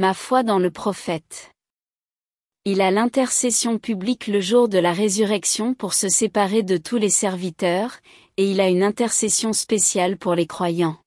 Ma foi dans le prophète. Il a l'intercession publique le jour de la résurrection pour se séparer de tous les serviteurs, et il a une intercession spéciale pour les croyants.